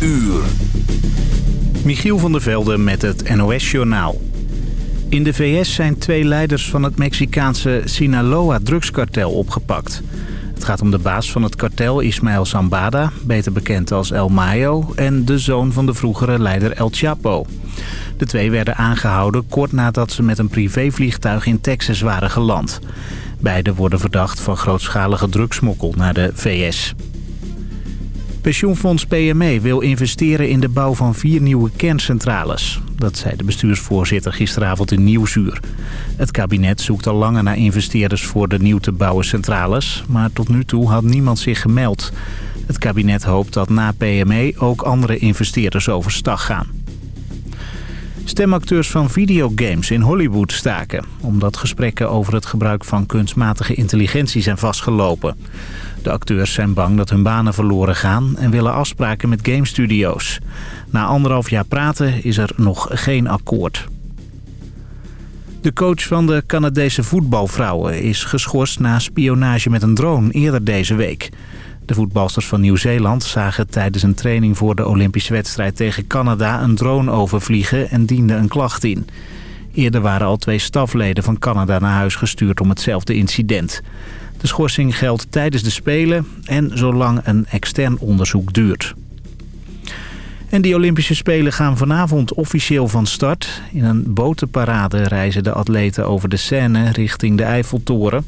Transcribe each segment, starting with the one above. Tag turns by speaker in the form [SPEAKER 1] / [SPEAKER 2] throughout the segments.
[SPEAKER 1] uur.
[SPEAKER 2] Michiel van der Velde met het NOS-journaal. In de VS zijn twee leiders van het Mexicaanse Sinaloa-drugskartel opgepakt. Het gaat om de baas van het kartel Ismael Zambada, beter bekend als El Mayo... en de zoon van de vroegere leider El Chapo. De twee werden aangehouden kort nadat ze met een privévliegtuig in Texas waren geland. Beiden worden verdacht van grootschalige drugsmokkel naar de VS. Pensioenfonds PME wil investeren in de bouw van vier nieuwe kerncentrales. Dat zei de bestuursvoorzitter gisteravond in Nieuwsuur. Het kabinet zoekt al langer naar investeerders voor de nieuw te bouwen centrales... maar tot nu toe had niemand zich gemeld. Het kabinet hoopt dat na PME ook andere investeerders overstag gaan. Stemacteurs van videogames in Hollywood staken... omdat gesprekken over het gebruik van kunstmatige intelligentie zijn vastgelopen. De acteurs zijn bang dat hun banen verloren gaan en willen afspraken met gamestudio's. Na anderhalf jaar praten is er nog geen akkoord. De coach van de Canadese voetbalvrouwen is geschorst na spionage met een drone eerder deze week. De voetbalsters van Nieuw-Zeeland zagen tijdens een training voor de Olympische wedstrijd tegen Canada een drone overvliegen en dienden een klacht in. Eerder waren al twee stafleden van Canada naar huis gestuurd om hetzelfde incident. De schorsing geldt tijdens de Spelen en zolang een extern onderzoek duurt. En die Olympische Spelen gaan vanavond officieel van start. In een botenparade reizen de atleten over de Seine richting de Eiffeltoren.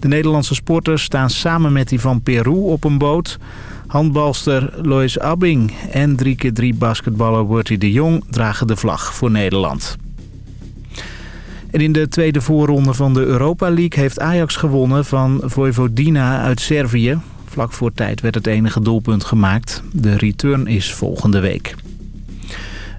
[SPEAKER 2] De Nederlandse sporters staan samen met die van Peru op een boot. Handbalster Lois Abbing en 3x3 basketballer Bertie de Jong dragen de vlag voor Nederland. En in de tweede voorronde van de Europa League heeft Ajax gewonnen van Vojvodina uit Servië. Vlak voor tijd werd het enige doelpunt gemaakt. De return is volgende week.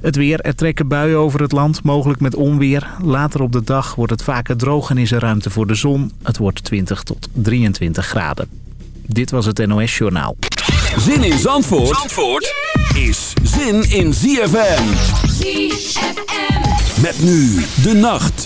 [SPEAKER 2] Het weer, er trekken buien over het land, mogelijk met onweer. Later op de dag wordt het vaker droog en is er ruimte voor de zon. Het wordt 20 tot 23 graden. Dit was het NOS Journaal.
[SPEAKER 1] Zin in Zandvoort, Zandvoort is zin in ZFM. ZFM. Met nu de nacht.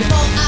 [SPEAKER 3] before I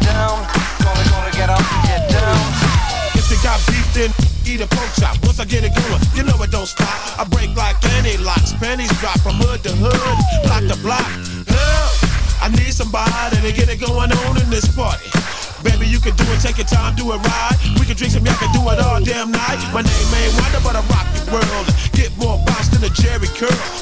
[SPEAKER 4] get down. Gonna, gonna get up and get down.
[SPEAKER 5] If you got beef, then eat a pork chop. Once I get it going, you know it don't stop. I break like any locks, pennies drop from hood to hood, block to block. Help! I need somebody to get it going on in this party. Baby, you can do it, take your time, do it right. We can drink some, y'all can do it all damn night. My name ain't Wonder, but I rock the world. Get more bounce than a Jheri Curl.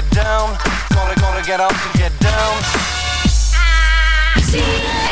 [SPEAKER 6] get down. gotta gotta get up and get down.
[SPEAKER 7] Ah, See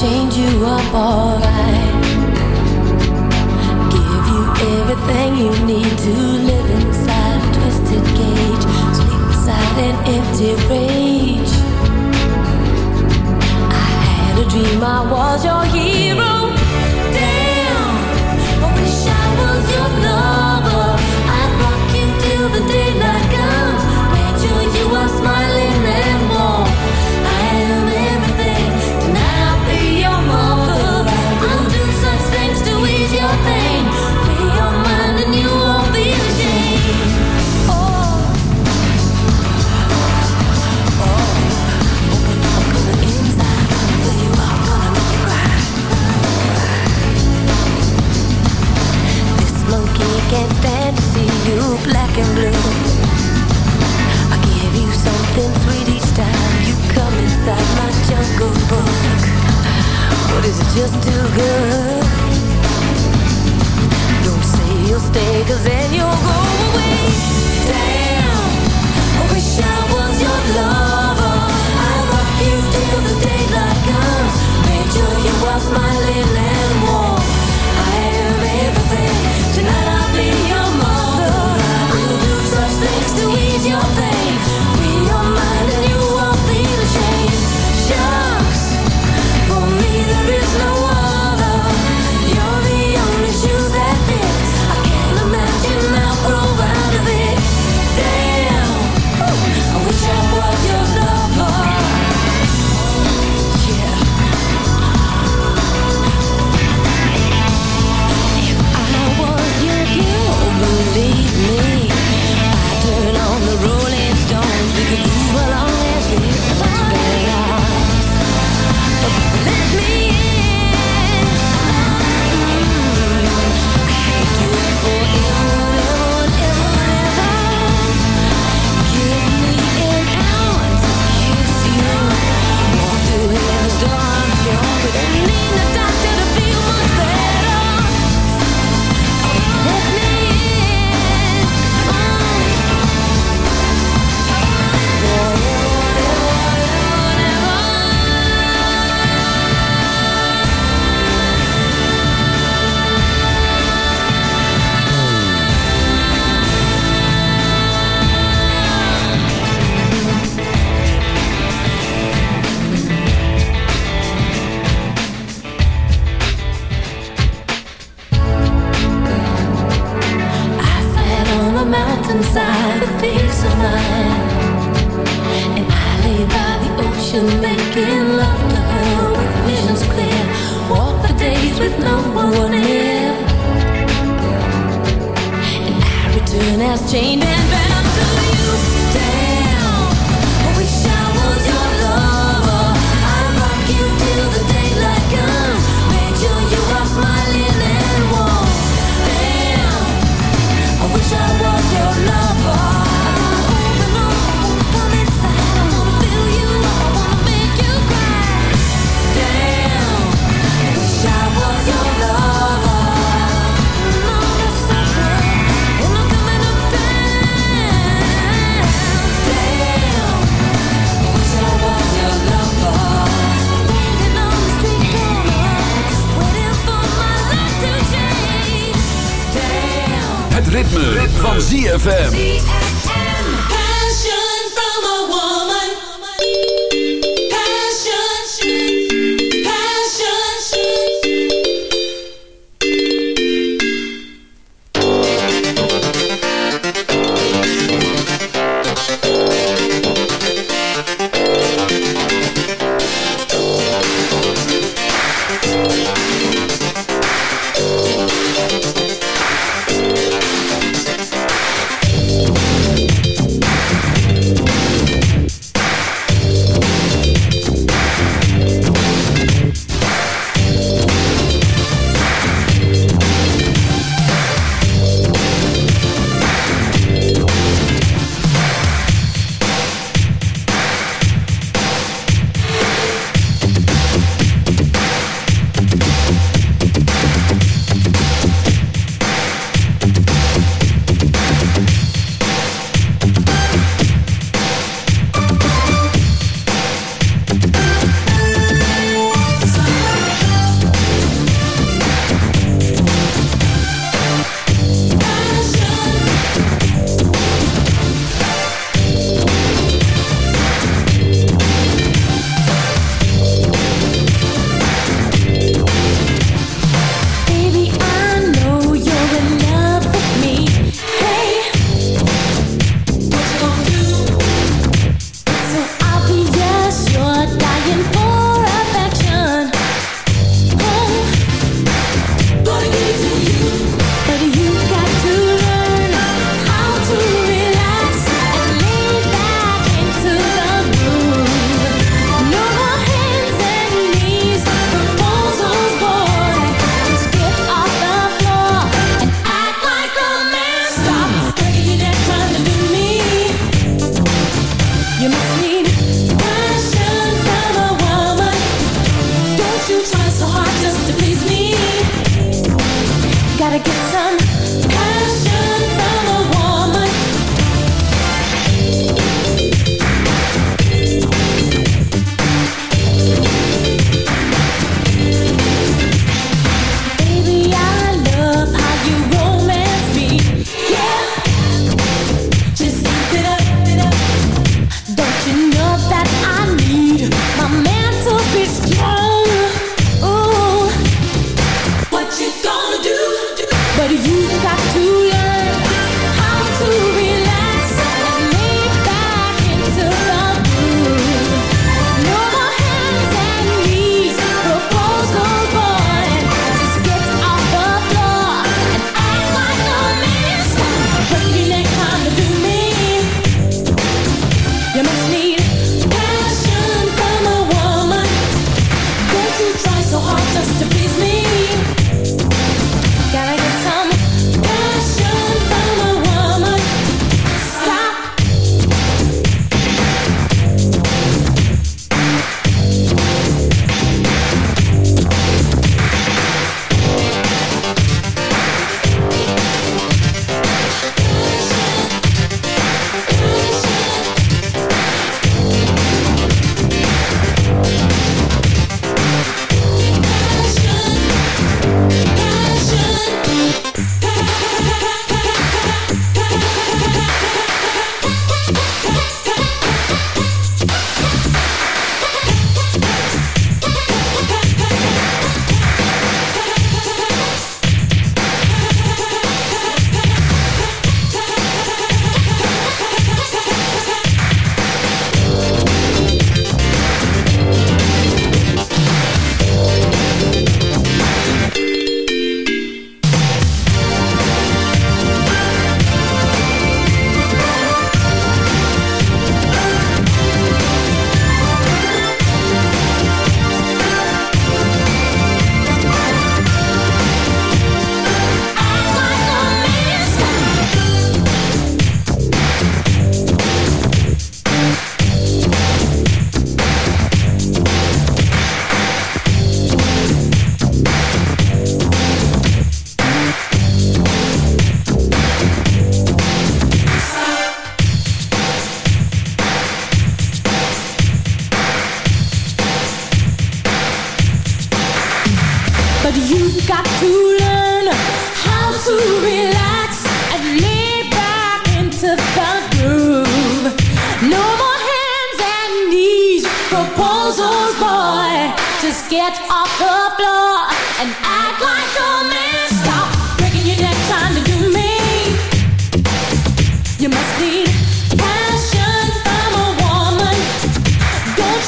[SPEAKER 7] change you up alright. Give you everything you need.
[SPEAKER 1] ritme, van ZFM.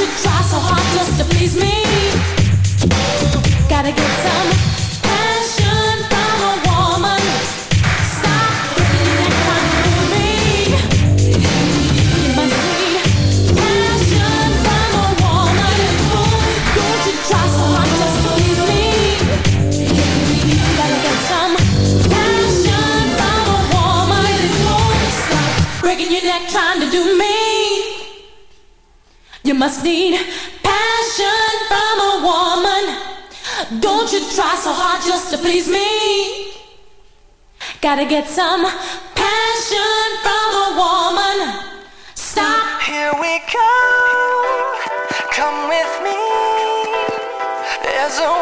[SPEAKER 8] to try so hard just to please me. must need passion from a woman. Don't you try so hard just to please me. Gotta get some passion from a woman. Stop.
[SPEAKER 6] Here we go. Come with me. There's a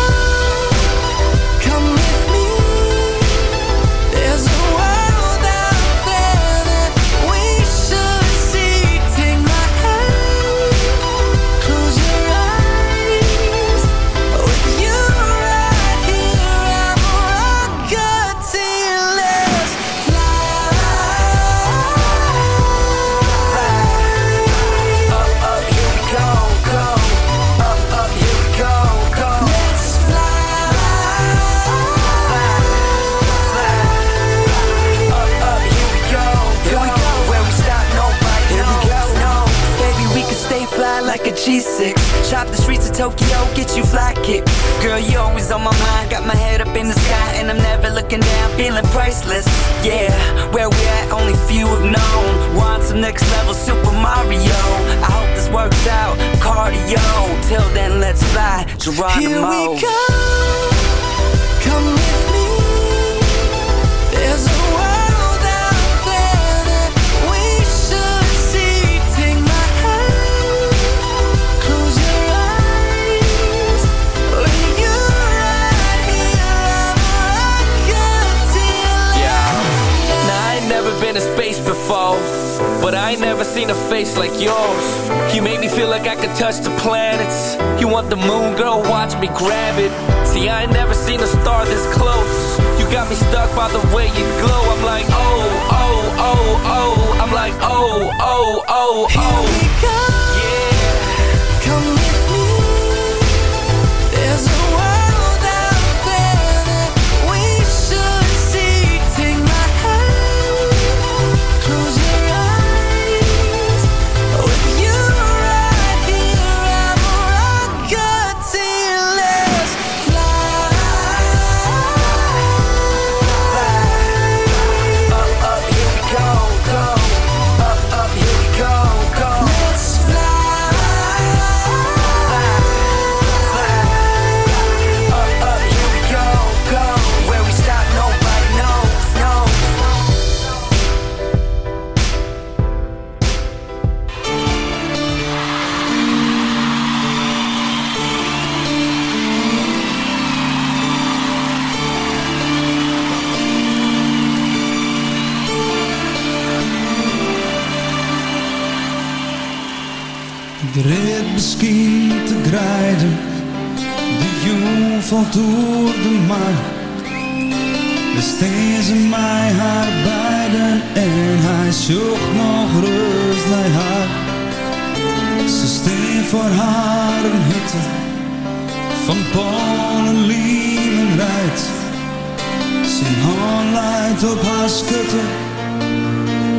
[SPEAKER 9] op haar schutte.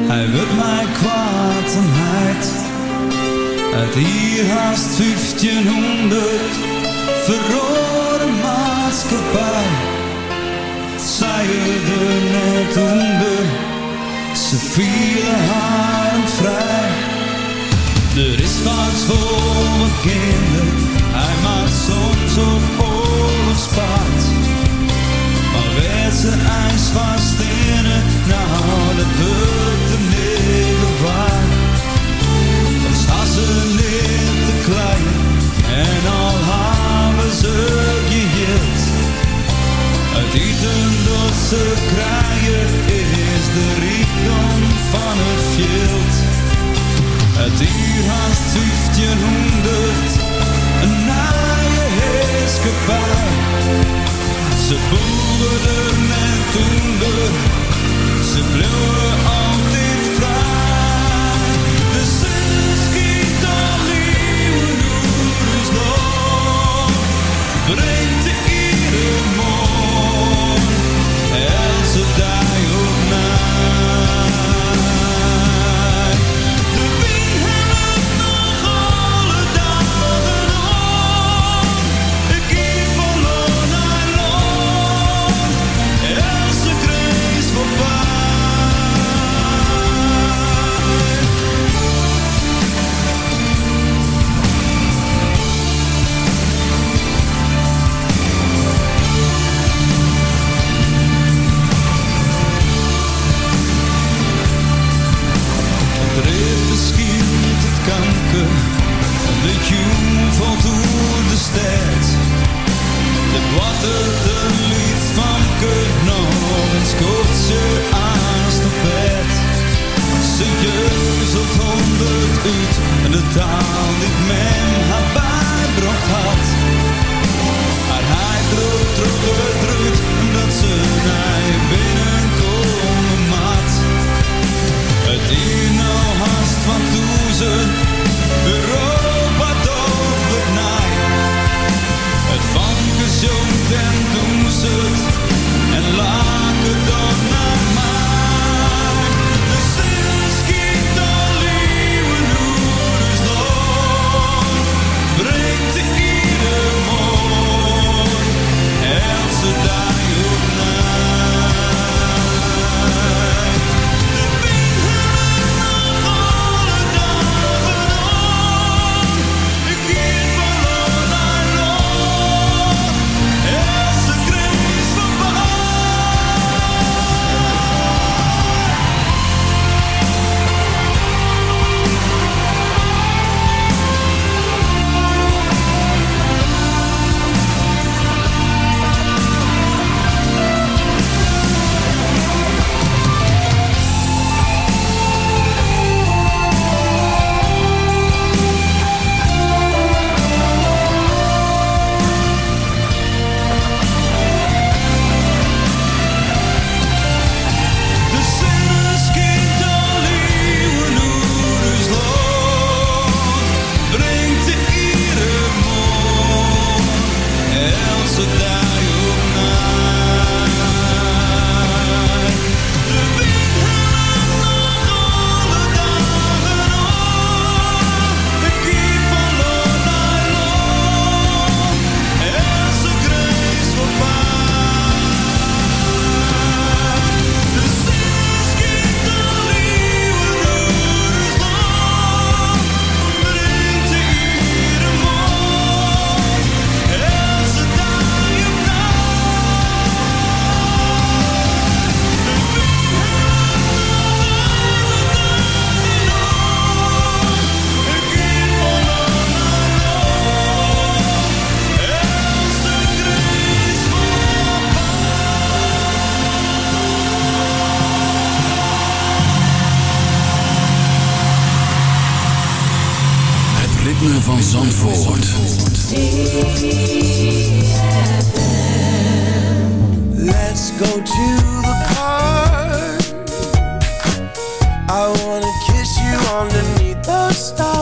[SPEAKER 9] Hij wil mij kwaad en heid. Uit hier haast 1500 verrode maatschappij. zeiden net onder, ze vielen haar en vrij. Er is wat voor mijn kinderen, hij maakt soms op oorlogspaard. De ijs van stenen naar alle Dat wordt de midden waar. Ze niet te. En al hebben ze geheeld. Het eten dat ze krijgen is de rijkdom van het veld.
[SPEAKER 1] Ritme van Zandvoort.
[SPEAKER 10] Let's go to the park. I wanna kiss you underneath the stars.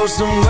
[SPEAKER 10] Let's make